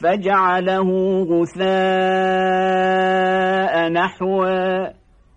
فجعله غثاء نحوا